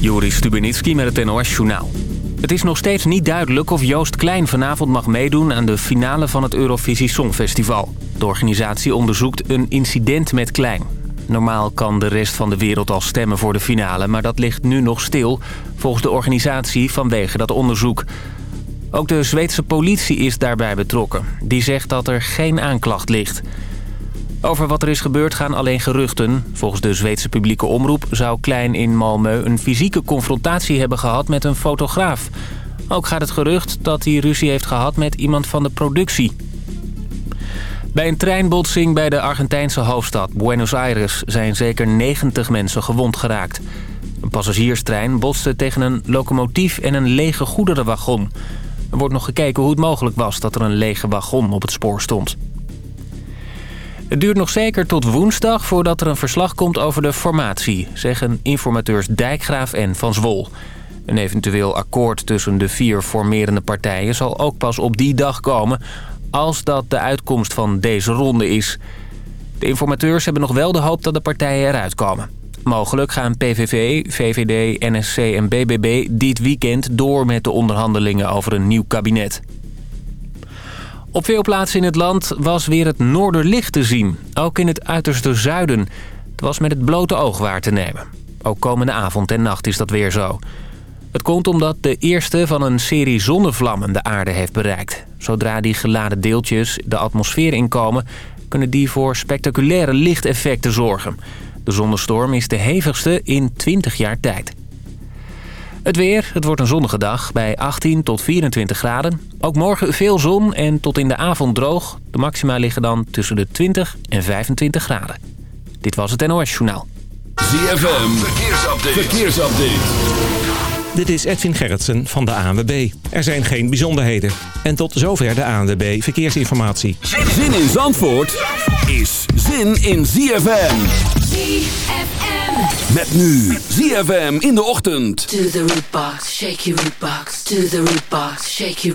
Joris Stubenitski met het NOS-journaal. Het is nog steeds niet duidelijk of Joost Klein vanavond mag meedoen... aan de finale van het Eurovisie Songfestival. De organisatie onderzoekt een incident met Klein. Normaal kan de rest van de wereld al stemmen voor de finale... maar dat ligt nu nog stil, volgens de organisatie vanwege dat onderzoek. Ook de Zweedse politie is daarbij betrokken. Die zegt dat er geen aanklacht ligt... Over wat er is gebeurd gaan alleen geruchten. Volgens de Zweedse publieke omroep zou Klein in Malmö een fysieke confrontatie hebben gehad met een fotograaf. Ook gaat het gerucht dat hij ruzie heeft gehad met iemand van de productie. Bij een treinbotsing bij de Argentijnse hoofdstad Buenos Aires zijn zeker 90 mensen gewond geraakt. Een passagierstrein botste tegen een locomotief en een lege goederenwagon. Er wordt nog gekeken hoe het mogelijk was dat er een lege wagon op het spoor stond. Het duurt nog zeker tot woensdag voordat er een verslag komt over de formatie... zeggen informateurs Dijkgraaf en Van Zwol. Een eventueel akkoord tussen de vier formerende partijen... zal ook pas op die dag komen als dat de uitkomst van deze ronde is. De informateurs hebben nog wel de hoop dat de partijen eruit komen. Mogelijk gaan PVV, VVD, NSC en BBB dit weekend door met de onderhandelingen over een nieuw kabinet. Op veel plaatsen in het land was weer het noorderlicht te zien. Ook in het uiterste zuiden. Het was met het blote oog waar te nemen. Ook komende avond en nacht is dat weer zo. Het komt omdat de eerste van een serie zonnevlammen de aarde heeft bereikt. Zodra die geladen deeltjes de atmosfeer inkomen... kunnen die voor spectaculaire lichteffecten zorgen. De zonnestorm is de hevigste in 20 jaar tijd. Het weer, het wordt een zonnige dag bij 18 tot 24 graden. Ook morgen veel zon en tot in de avond droog. De maxima liggen dan tussen de 20 en 25 graden. Dit was het NOS Journaal. ZFM, verkeersupdate. verkeersupdate. Dit is Edwin Gerritsen van de ANWB. Er zijn geen bijzonderheden. En tot zover de ANWB Verkeersinformatie. Zin in Zandvoort is zin in ZFM. ZFM. Met nu ZFM in de ochtend. To the root box, shake your root box. To the root box, shake your...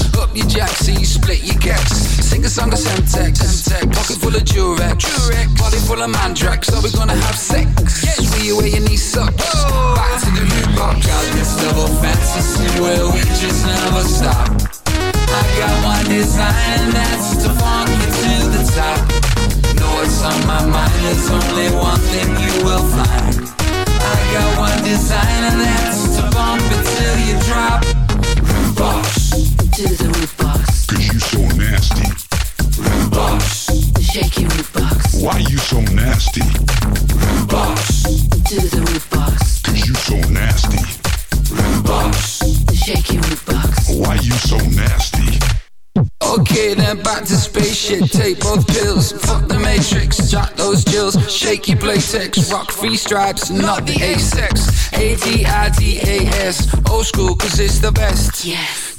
Up your jack, so you split your gex. Sing a song of Semtex. Pocket full of Durex. Body full of Mandrax. Are we gonna have sex? See you where your knees suck. Oh. Back to the root box. Oh, got this double fantasy where we just never stop. I got one design and that's to funk you to the top. Know what's on my mind, there's only one thing you will find. I got one design and that's to bump it till you drop. Box, To the Rudebox, Cause you so nasty. root box, shake your root box. Why you so nasty? Rudebox, To the Rudebox, Cause you so nasty. Rudebox. shake your Rudebox. Why you so nasty? Okay, then back to spaceship. Take both pills. Fuck the matrix. Jack those jills. Shaky playtex. Rock free stripes, not the A-sex. A-D-I-D-A-S. Old school, cause it's the best. Yes,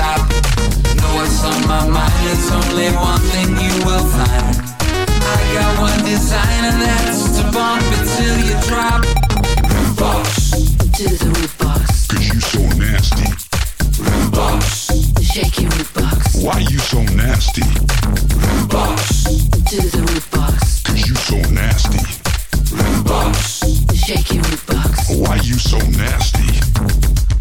the top. Know what's on my mind, there's only one thing you will find. I got one design and that's to bump it till you drop. Rudebox, To the Rudebox, Cause you so nasty. Rudebox, shake your root box. Why you so nasty? Rudebox, To the Rudebox, Cause you so nasty. Rudebox. shake your Rudebox. Why you so nasty?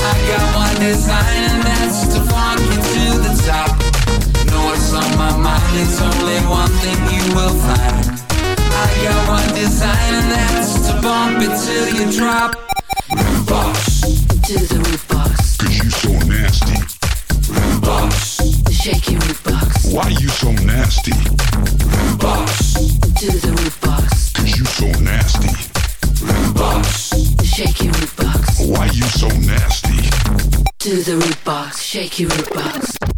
I got one design and that's to funk you to the top. Know what's on my mind, it's only one thing you will find. I got one design and that's to bump it till you drop. Rudebox, To the Rudebox. Cause you so nasty. Rudebox, The shaky Rudebox. Why you so nasty? Rudebox, To the Rudebox. To the Rudebox. Shaky Rudebox.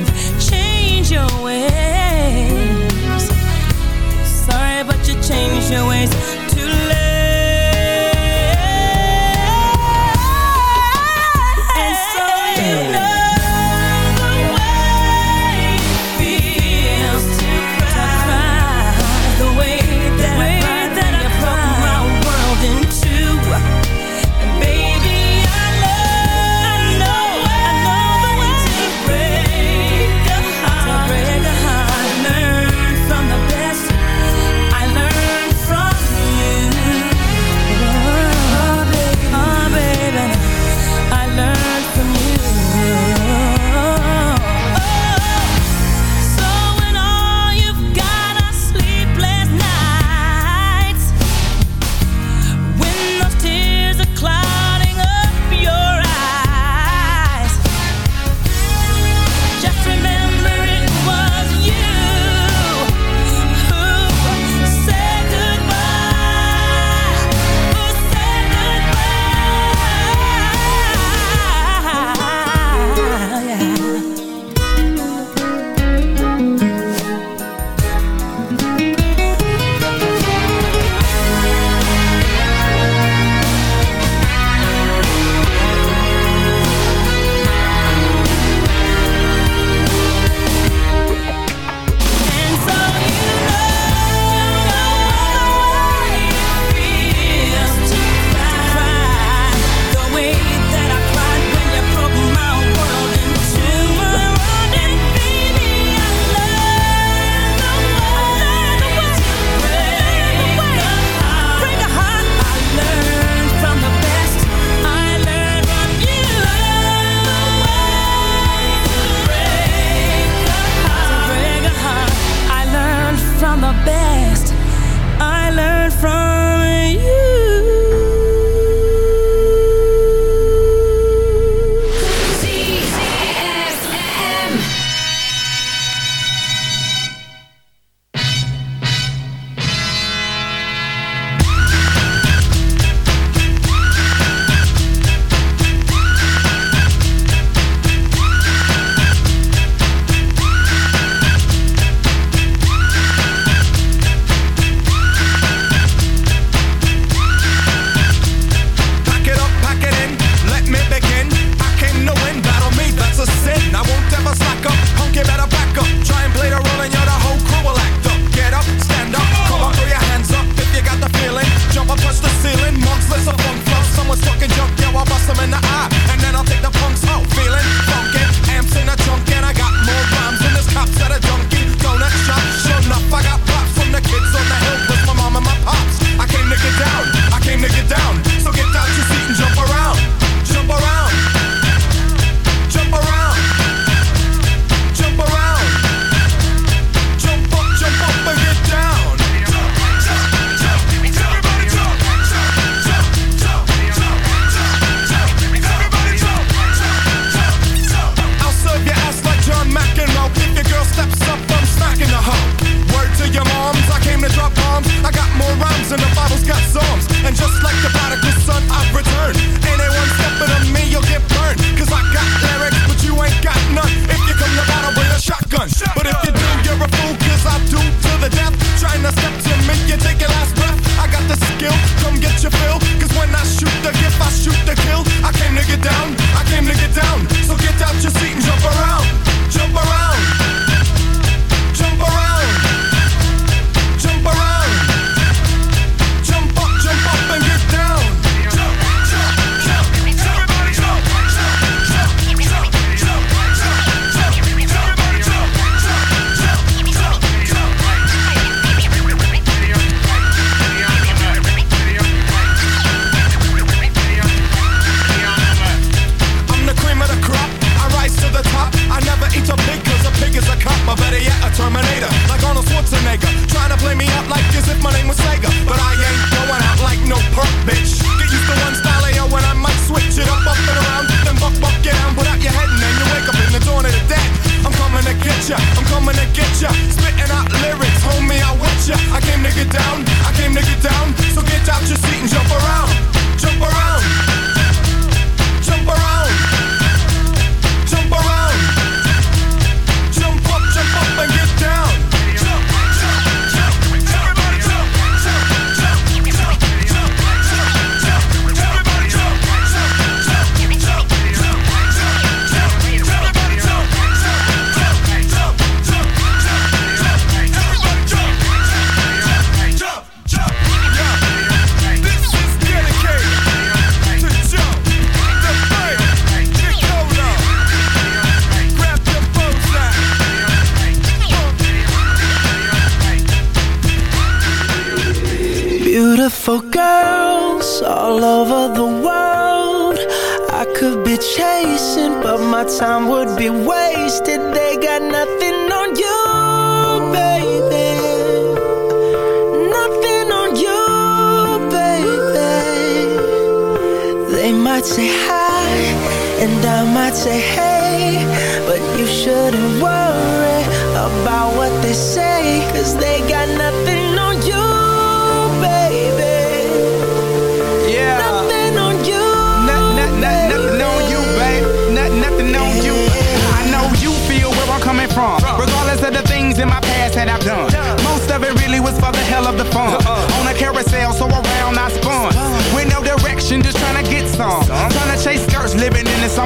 your ways.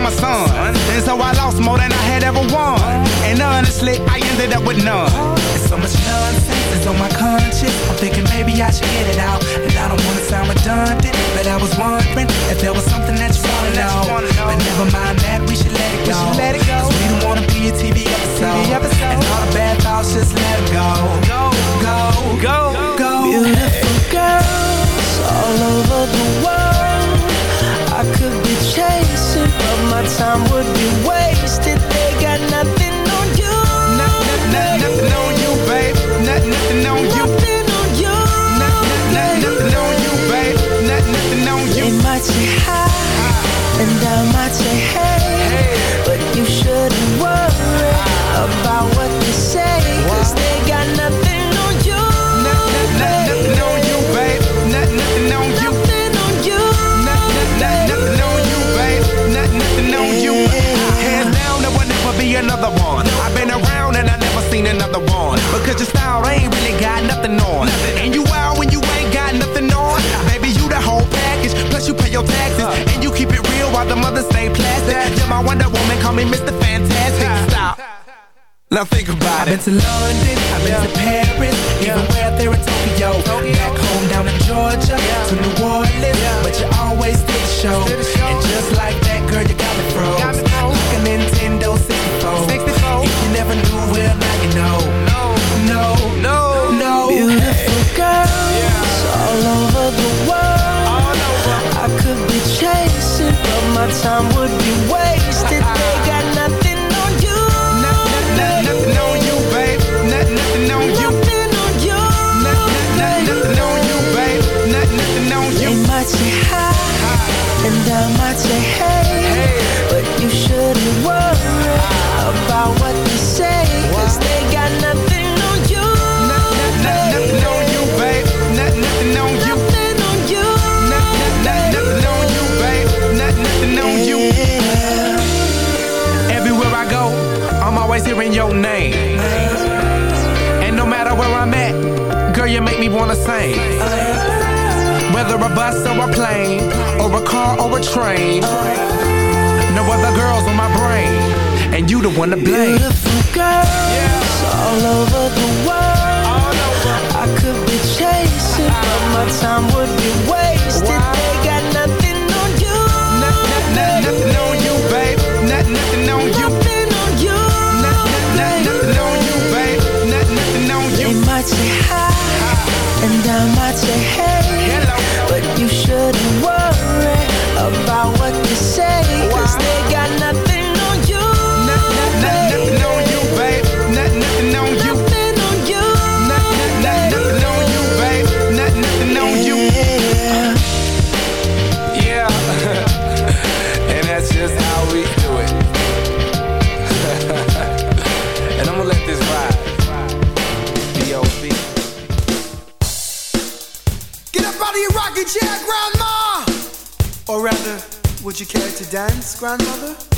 The summer. And so I lost more than I had ever won. And honestly, I ended up with none. It's so much nonsense is on my conscience. I'm thinking maybe I should get it out. And I don't wanna sound redundant, but I was wondering if there was something that you wanna know. But never mind that, we should let it go. Let it go. Cause we don't wanna be a TV episode. And all the bad thoughts, just let them go. Go, go, go, go. Beautiful girls all over the world. My time would be wasted. They got nothing on you. Nothing on you, babe. Nothing, nothing on you. Nothing on you. Nothing, nothing on you, babe. Nothing, nothing on you. They might say hi, and I might say hey, one. Because your style ain't really got nothing on. And you out when you ain't got nothing on. Baby, you the whole package. Plus you pay your taxes. And you keep it real while the mothers stay plastic. You're my Wonder Woman, call me Mr. Fantastic. Stop. Now think about I've it. been to London, I've been to Paris, even where there in Tokyo. Back home down in Georgia, to New Orleans, but you always did the show. And just like that, girl, you got me froze. Like a Nintendo 64. If you never knew, well know. No, no, no. Beautiful girls all over the world. I could be chasing, but my time would be wanna sing. Whether a bus or a plane, or a car or a train. No other girls on my brain, and you the one to blame. grandmother?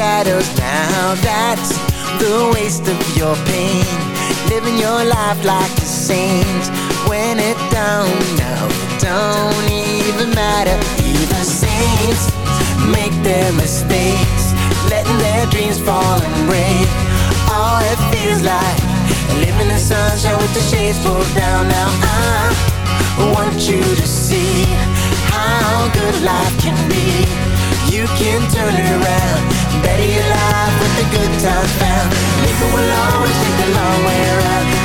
shadows now. That's the waste of your pain. Living your life like a saint When it don't, no, it don't even matter. Even saints make their mistakes. Letting their dreams fall and break. All it feels like Living in sunshine with the shades pulled down. Now I want you to see How good life can be. You can turn it around. Better you with the good times found. People will always take the long way around.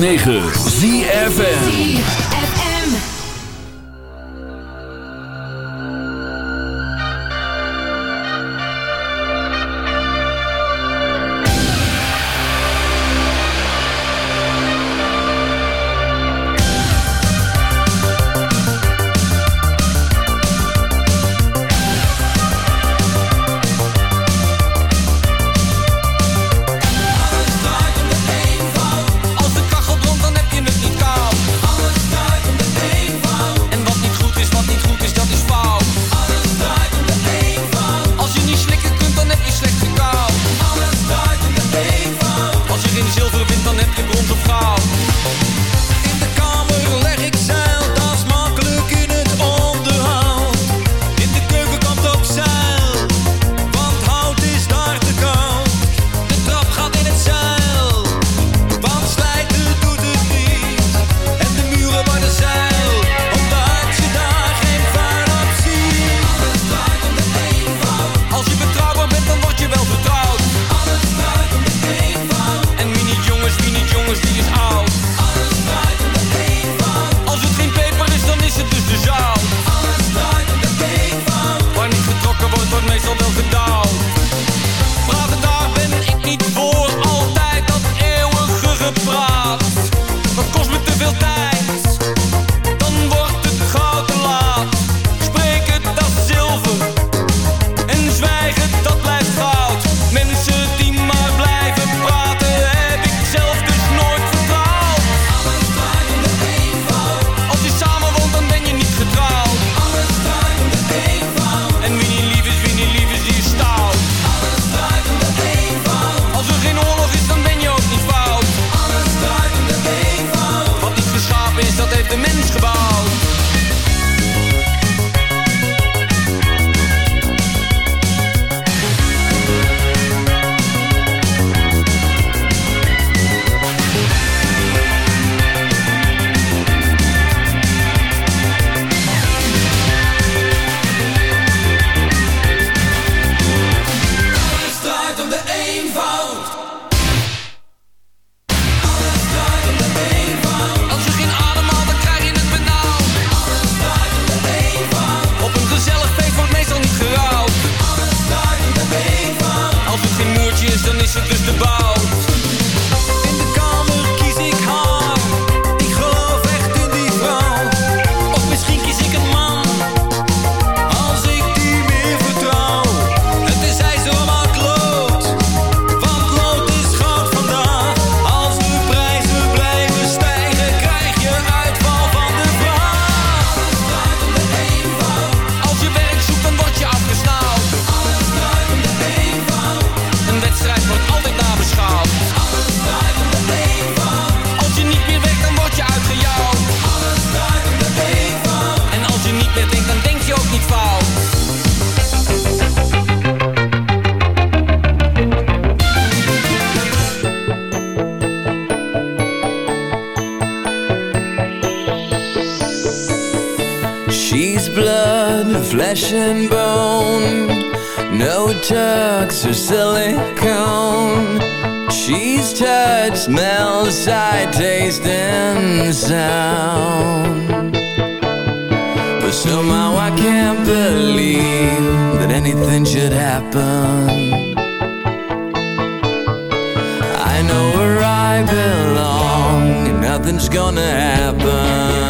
106.9 flesh and bone. No tucks or silicone. She's touch, smells, sight, taste and sound. But somehow I can't believe That anything should happen. I know where I belong And nothing's gonna happen.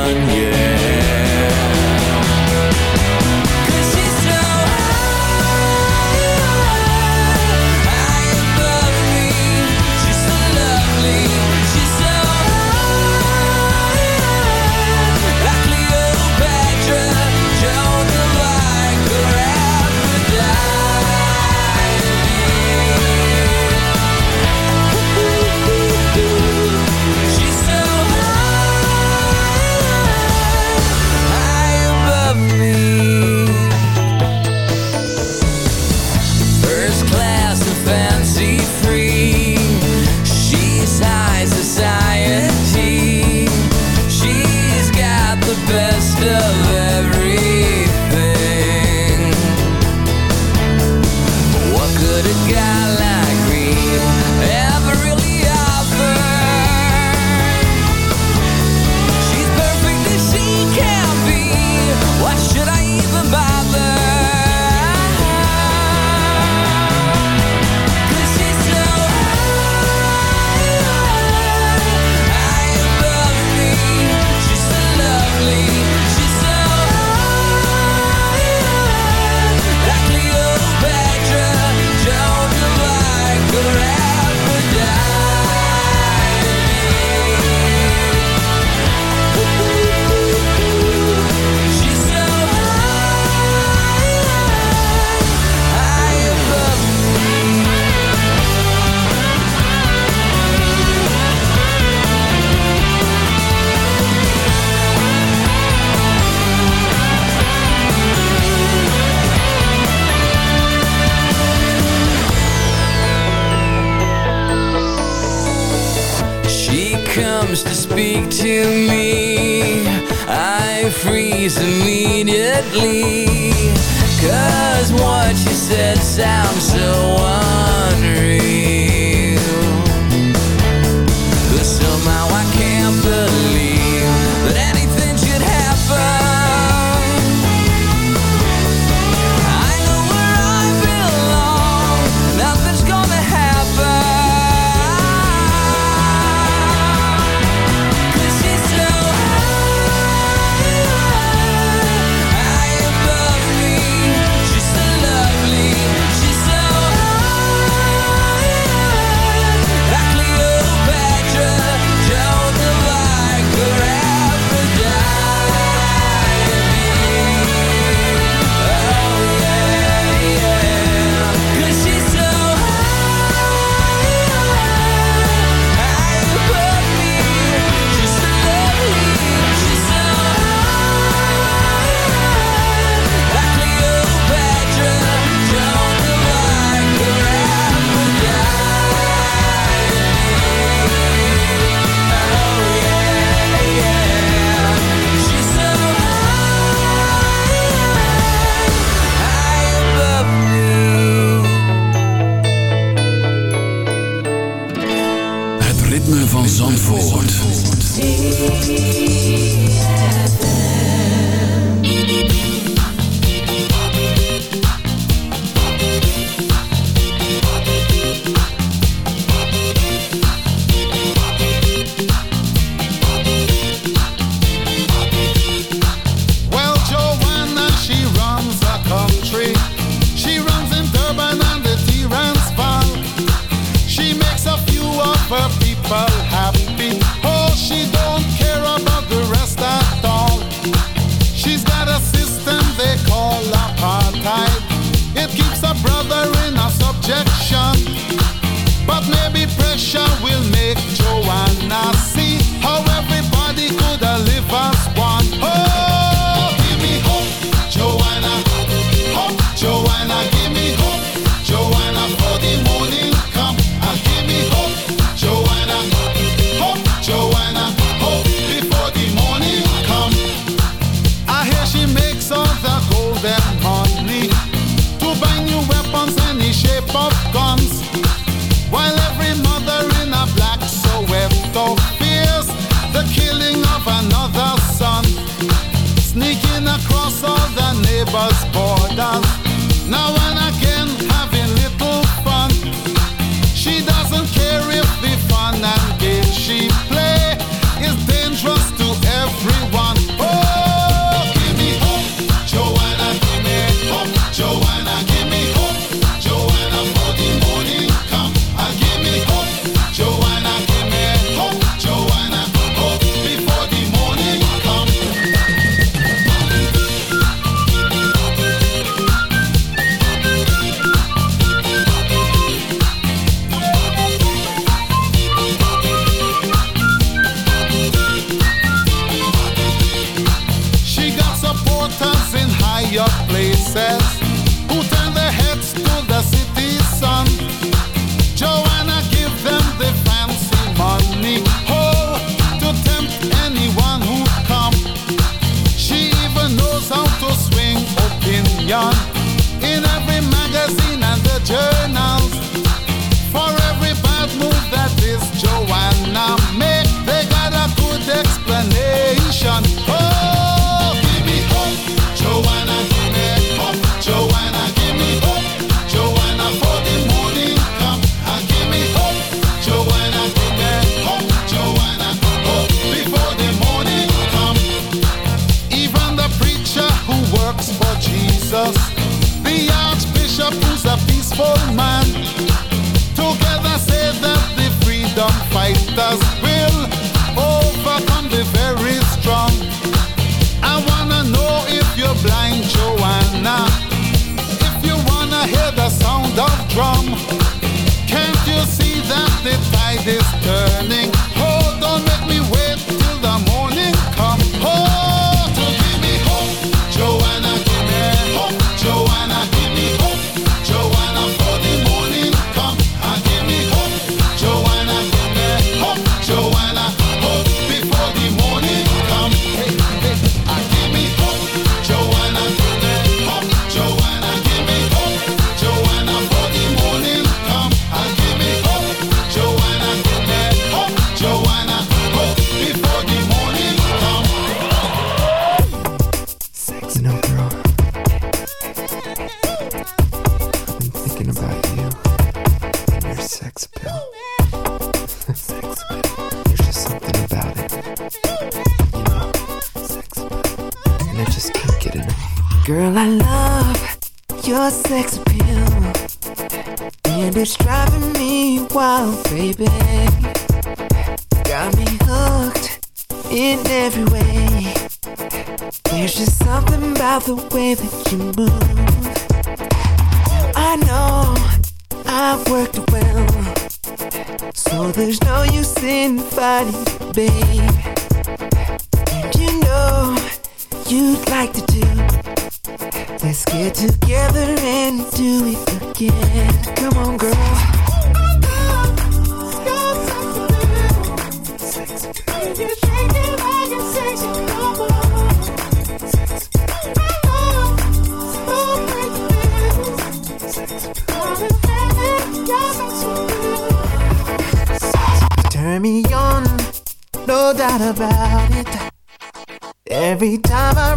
sneaking across all the neighbors' borders. Now and again, having little fun. She doesn't care if the fun and game she play is dangerous to everyone.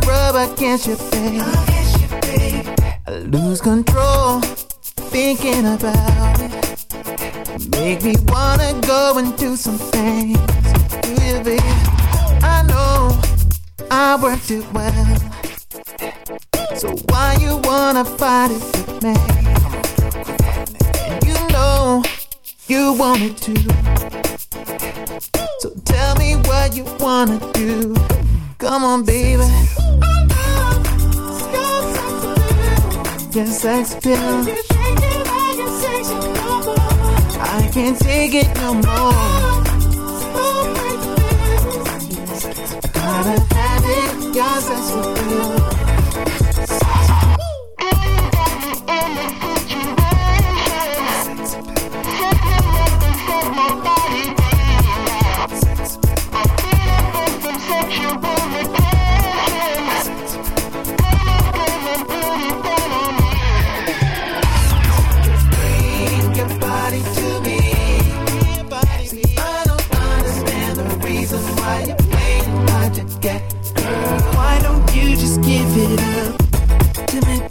rub against you, babe. I lose control thinking about it. Make me wanna go and do some things. Do you, babe? I know I worked it well. So why you wanna fight it with me? You know you want it to. So tell me what you wanna do. Come on, baby. making sex pill. I can't take it no more. Gotta have it, your sex appeal.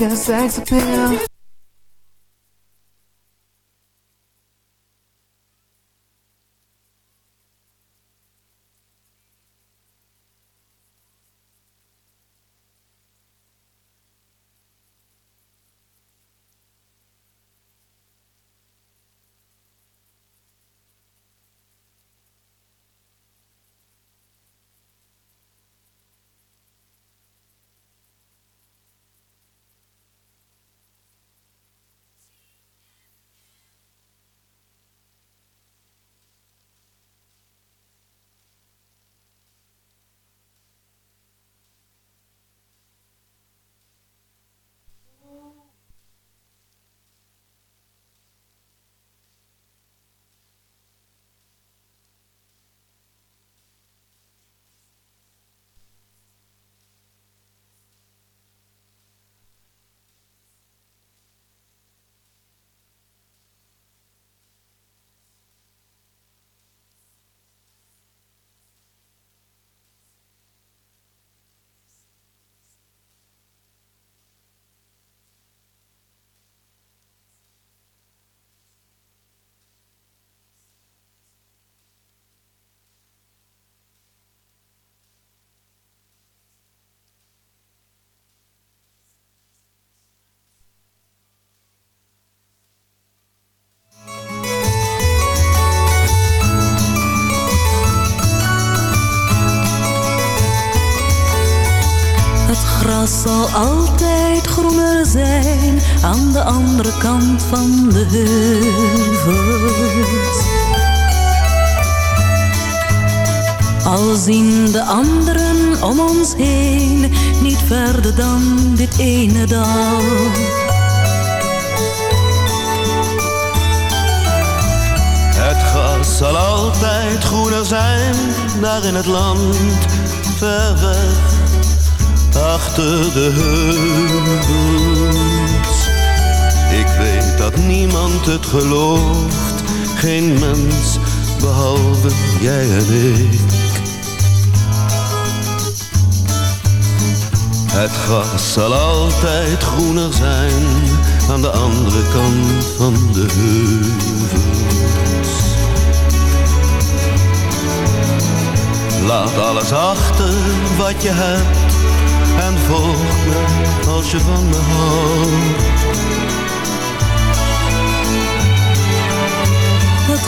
your sex appeal. Heuvels. Al zien de anderen om ons heen niet verder dan dit ene dal. Het gras zal altijd groener zijn, daar in het land, ver weg, achter de heuvels. Dat niemand het gelooft, geen mens, behalve jij en ik. Het gras zal altijd groener zijn, aan de andere kant van de heuvels. Laat alles achter wat je hebt en volg me als je van me houdt.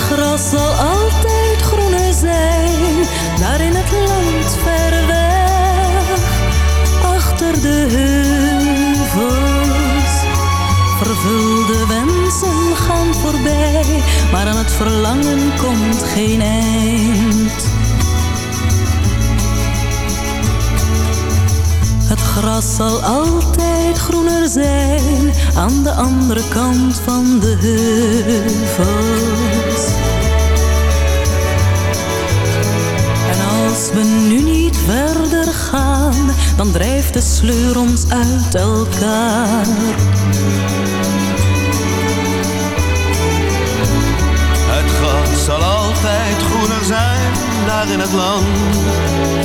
Gras zal altijd groener zijn, daar in het land ver weg, achter de heuvels. Vervulde wensen gaan voorbij, maar aan het verlangen komt geen eind. Het gras zal altijd groener zijn aan de andere kant van de heuvels. Dan drijft de sleur ons uit elkaar. Het gras zal altijd groener zijn, daar in het land